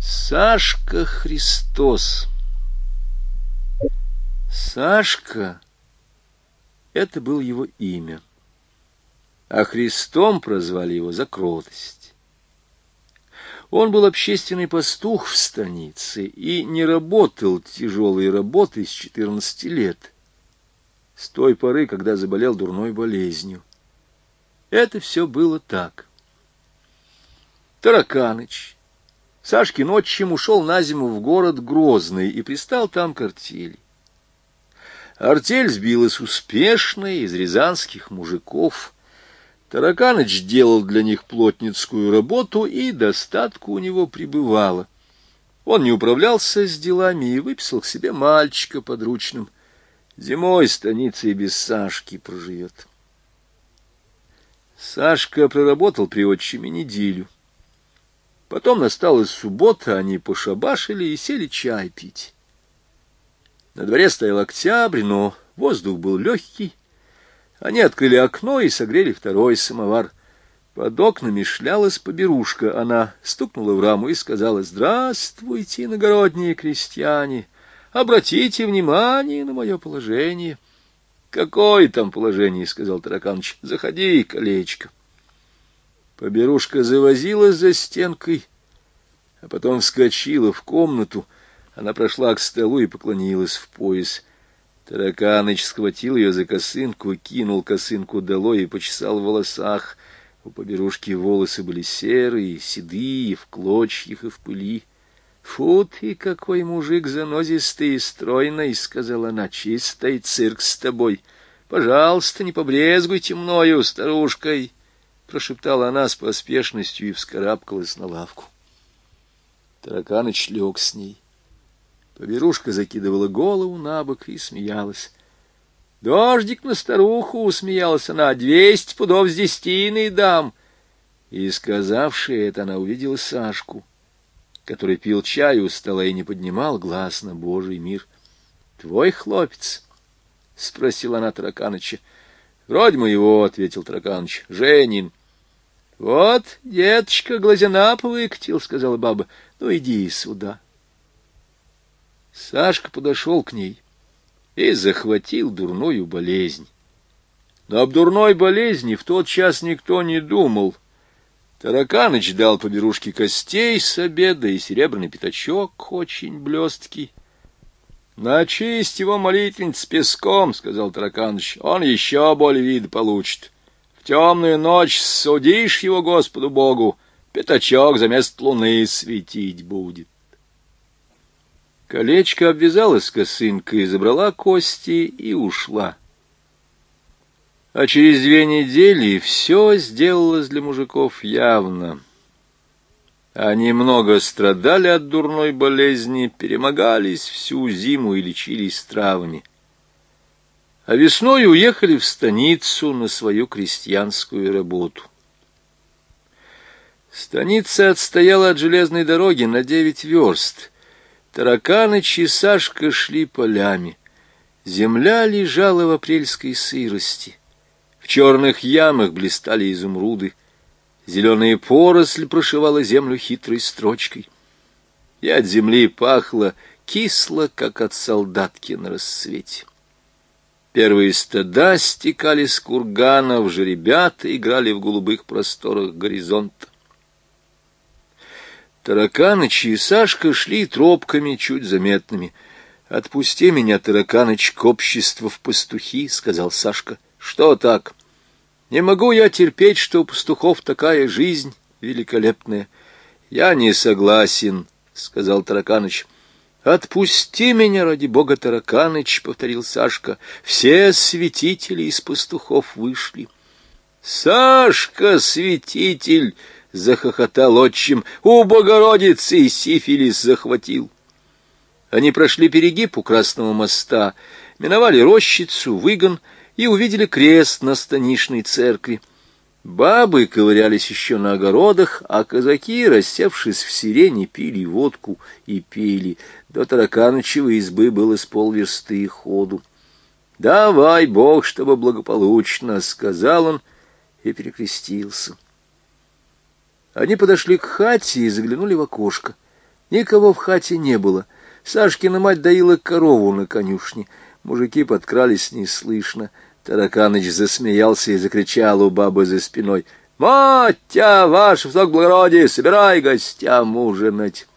Сашка Христос. Сашка — это было его имя, а Христом прозвали его за кротость. Он был общественный пастух в станице и не работал тяжелой работы с четырнадцати лет, с той поры, когда заболел дурной болезнью. Это все было так. Тараканыч, Сашкин отчим ушел на зиму в город Грозный и пристал там к артели. Артель сбилась успешно из рязанских мужиков. Тараканыч делал для них плотницкую работу, и достатку у него прибывало. Он не управлялся с делами и выписал к себе мальчика подручным. Зимой станица и без Сашки проживет. Сашка проработал при отчиме неделю. Потом настала суббота, они пошабашили и сели чай пить. На дворе стоял октябрь, но воздух был легкий. Они открыли окно и согрели второй самовар. Под окнами шлялась поберушка. Она стукнула в раму и сказала «Здравствуйте, иногородние крестьяне! Обратите внимание на мое положение!» «Какое там положение?» — сказал Тараканыч. «Заходи, колечко». Поберушка завозилась за стенкой, а потом вскочила в комнату. Она прошла к столу и поклонилась в пояс. Тараканыч схватил ее за косынку, кинул косынку долой и почесал в волосах. У поберушки волосы были серые, седые, в клочьях и в пыли. — Фу ты, какой мужик занозистый и стройный, — сказала она, — чистый цирк с тобой. Пожалуйста, не побрезгуйте мною, старушкой. — прошептала она с поспешностью и вскарабкалась на лавку. Тараканыч лег с ней. Поберушка закидывала голову на бок и смеялась. «Дождик на старуху!» — усмеялась она. «Двести пудов с десятиной дам!» И, сказавшая это, она увидела Сашку, который пил чай у стола и не поднимал глаз на Божий мир. «Твой хлопец?» — спросила она Тараканыча. «Вроде моего», — ответил Тараканыч. «Женин». «Вот, деточка, глазина повыкатил», — сказала баба. «Ну, иди сюда». Сашка подошел к ней и захватил дурную болезнь. Но об дурной болезни в тот час никто не думал. Тараканыч дал поберушке костей с обеда и серебряный пятачок очень блесткий. — Начисть его молитвенниц песком, — сказал Тараканыч, — он еще более вид получит. Темную ночь судишь его Господу Богу, пятачок за место луны светить будет. Колечко обвязалась косынкой, забрала кости и ушла. А через две недели все сделалось для мужиков явно. Они много страдали от дурной болезни, перемогались всю зиму и лечились травами. А весной уехали в станицу на свою крестьянскую работу. Станица отстояла от железной дороги на девять верст. Тараканыч и Сашка шли полями. Земля лежала в апрельской сырости. В черных ямах блистали изумруды. Зеленая поросль прошивала землю хитрой строчкой. И от земли пахло кисло, как от солдатки на рассвете. Первые стада стекали с курганов, жеребята играли в голубых просторах горизонта. Тараканыч и Сашка шли тропками чуть заметными. «Отпусти меня, Тараканыч, к обществу в пастухи», — сказал Сашка. «Что так?» Не могу я терпеть, что у пастухов такая жизнь великолепная. Я не согласен, — сказал Тараканыч. «Отпусти меня, ради бога, Тараканыч!» — повторил Сашка. «Все святители из пастухов вышли». «Сашка, святитель!» — захохотал отчим. «У Богородицы сифилис захватил». Они прошли перегиб у Красного моста, миновали рощицу, выгон — и увидели крест на станичной церкви. Бабы ковырялись еще на огородах, а казаки, рассевшись в сирене, пили водку и пили. До тараканычевой избы было с полверсты ходу. «Давай, Бог, чтобы благополучно», — сказал он и перекрестился. Они подошли к хате и заглянули в окошко. Никого в хате не было. Сашкина мать доила корову на конюшне. Мужики подкрались неслышно. Тараканыч засмеялся и закричал у бабы за спиной. «Матя, ваш высок благородие, собирай гостям ужинать!»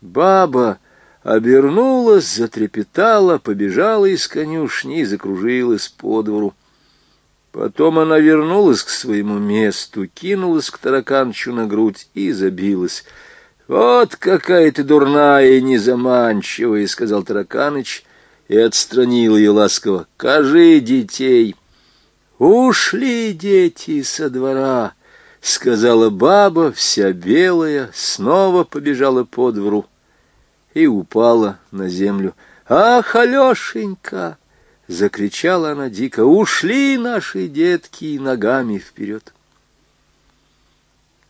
Баба обернулась, затрепетала, побежала из конюшни и закружилась по двору. Потом она вернулась к своему месту, кинулась к тараканчу на грудь и забилась. «Вот какая ты дурная и незаманчивая!» — сказал тараканыч и отстранил ее ласково. «Кажи детей!» «Ушли дети со двора!» — сказала баба, вся белая, снова побежала по двору и упала на землю. «Ах, Алешенька!» — закричала она дико. «Ушли наши детки ногами вперед!»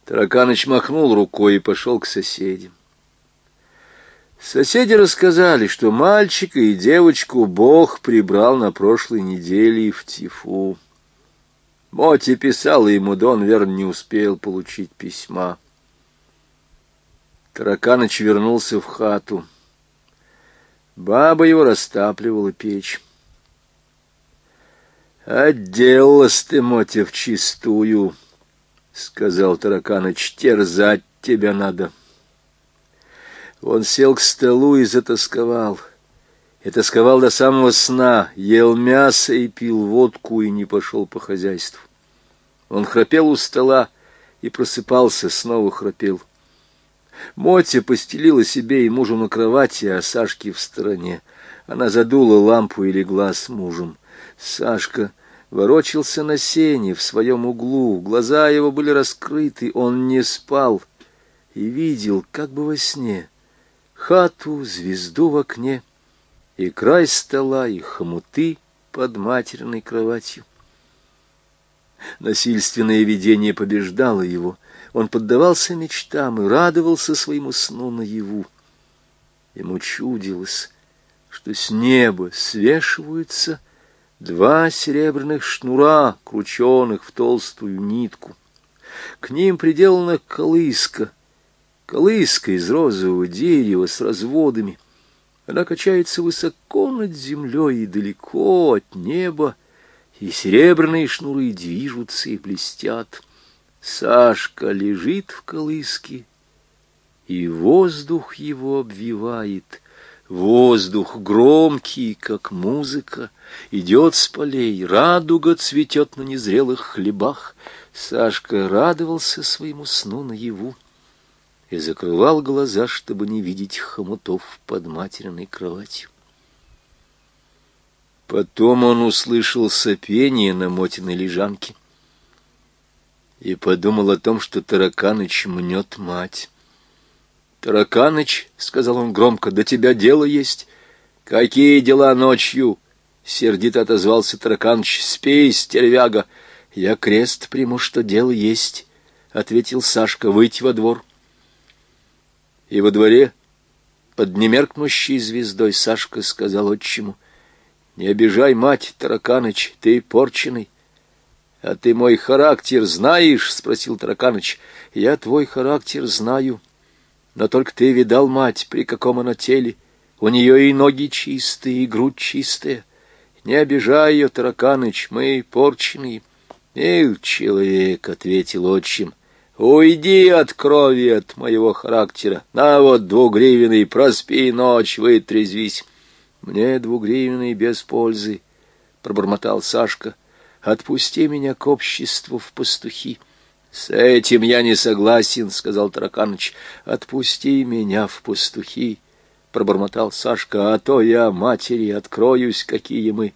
Тараканыч махнул рукой и пошел к соседям. Соседи рассказали, что мальчика и девочку Бог прибрал на прошлой неделе в Тифу. Моти писала ему, да он, верно, не успел получить письма. Тараканыч вернулся в хату. Баба его растапливала печь. «Отделалась ты, Мотя, вчистую», — сказал Тараканыч, — «терзать тебя надо». Он сел к столу и затасковал. И тосковал до самого сна, ел мясо и пил водку, и не пошел по хозяйству. Он храпел у стола и просыпался, снова храпел. Мотя постелила себе и мужу на кровати, а Сашке в стороне. Она задула лампу и легла с мужем. Сашка ворочался на сене в своем углу, глаза его были раскрыты, он не спал и видел, как бы во сне, хату, звезду в окне и край стола, и хомуты под материной кроватью. Насильственное видение побеждало его. Он поддавался мечтам и радовался своему сну наяву. Ему чудилось, что с неба свешиваются два серебряных шнура, крученных в толстую нитку. К ним приделана колыска, колыска из розового дерева с разводами. Она качается высоко над землей и далеко от неба, и серебряные шнуры движутся и блестят. Сашка лежит в колыске, и воздух его обвивает. Воздух громкий, как музыка, идет с полей, радуга цветет на незрелых хлебах. Сашка радовался своему сну наяву и закрывал глаза, чтобы не видеть хомутов под материной кроватью. Потом он услышал сопение на Мотиной лежанке и подумал о том, что Тараканыч мнет мать. «Тараканыч», — сказал он громко, — «до тебя дело есть». «Какие дела ночью?» — сердито отозвался Тараканыч. «Спи, стервяга». «Я крест приму, что дело есть», — ответил Сашка, — «выйти во двор». И во дворе, под немеркнущей звездой, Сашка сказал отчиму, не обижай, мать, Тараканыч, ты порченый. — А ты мой характер знаешь? — спросил Тараканыч. — Я твой характер знаю. Но только ты видал, мать, при каком она теле. У нее и ноги чистые, и грудь чистая. Не обижай ее, Тараканыч, мы порченые. — Эх, человек, — ответил отчим, — уйди от крови, от моего характера. На вот двугривенный, проспи ночь, вытрезвись. Мне двугривенный без пользы, — пробормотал Сашка. Отпусти меня к обществу в пастухи. С этим я не согласен, — сказал Тараканыч. Отпусти меня в пастухи, — пробормотал Сашка, — а то я матери откроюсь, какие мы.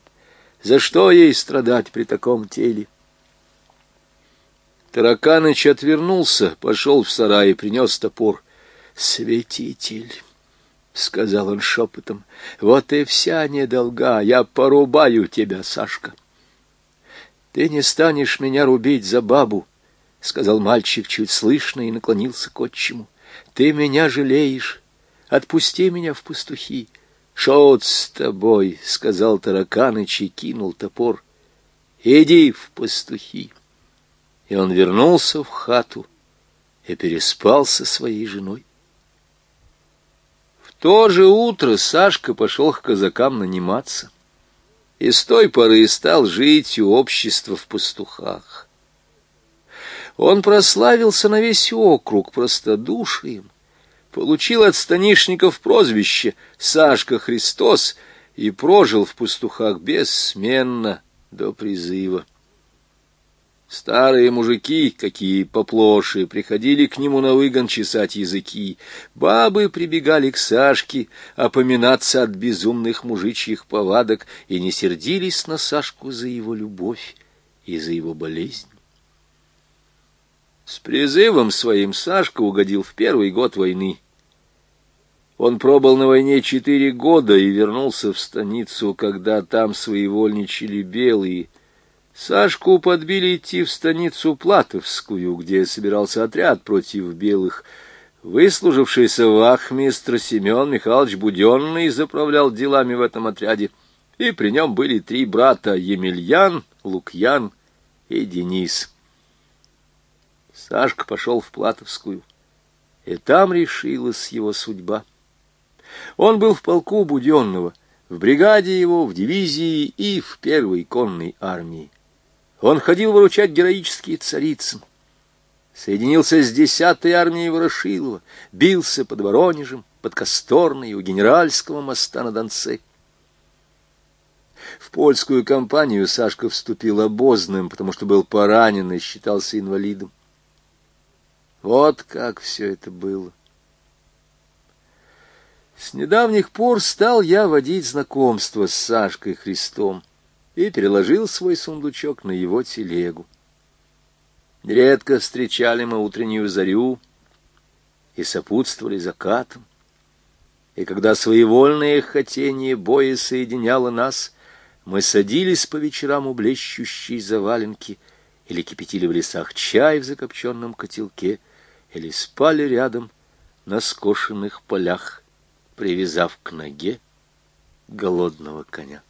За что ей страдать при таком теле? Тараканыч отвернулся, пошел в сарай и принес топор. Святитель! — сказал он шепотом. — Вот и вся недолга. Я порубаю тебя, Сашка. — Ты не станешь меня рубить за бабу, — сказал мальчик чуть слышно и наклонился к отчиму. — Ты меня жалеешь. Отпусти меня в пастухи. — Шот с тобой, — сказал Тараканыч и кинул топор. — Иди в пастухи. И он вернулся в хату и переспал со своей женой. то же утро Сашка пошел к казакам наниматься. И с той поры стал жить у общества в пастухах. Он прославился на весь округ простодушием, получил от станишников прозвище «Сашка Христос» и прожил в пастухах бессменно до призыва. Старые мужики, какие поплоши, приходили к нему на выгон чесать языки. Бабы прибегали к Сашке опоминаться от безумных мужичьих повадок и не сердились на Сашку за его любовь и за его болезнь. С призывом своим Сашка угодил в первый год войны. Он пробыл на войне четыре года и вернулся в станицу, когда там своевольничали белые, Сашку подбили идти в станицу Платовскую, где собирался отряд против белых. Выслужившийся вахмистр Семен Михайлович Буденный заправлял делами в этом отряде, и при нем были три брата — Емельян, Лукьян и Денис. Сашка пошел в Платовскую, и там решилась его судьба. Он был в полку Буденного, в бригаде его, в дивизии и в первой конной армии. Он ходил выручать героические царицын. Соединился с десятой армией Ворошилова, бился под Воронежем, под Косторной у генеральского моста на Донце. В польскую кампанию Сашка вступил обозным, потому что был поранен и считался инвалидом. Вот как все это было. С недавних пор стал я водить знакомство с Сашкой Христом и переложил свой сундучок на его телегу. Редко встречали мы утреннюю зарю и сопутствовали закатом. И когда своевольное хотение боя соединяло нас, мы садились по вечерам у блещущей заваленки или кипятили в лесах чай в закопченном котелке, или спали рядом на скошенных полях, привязав к ноге голодного коня.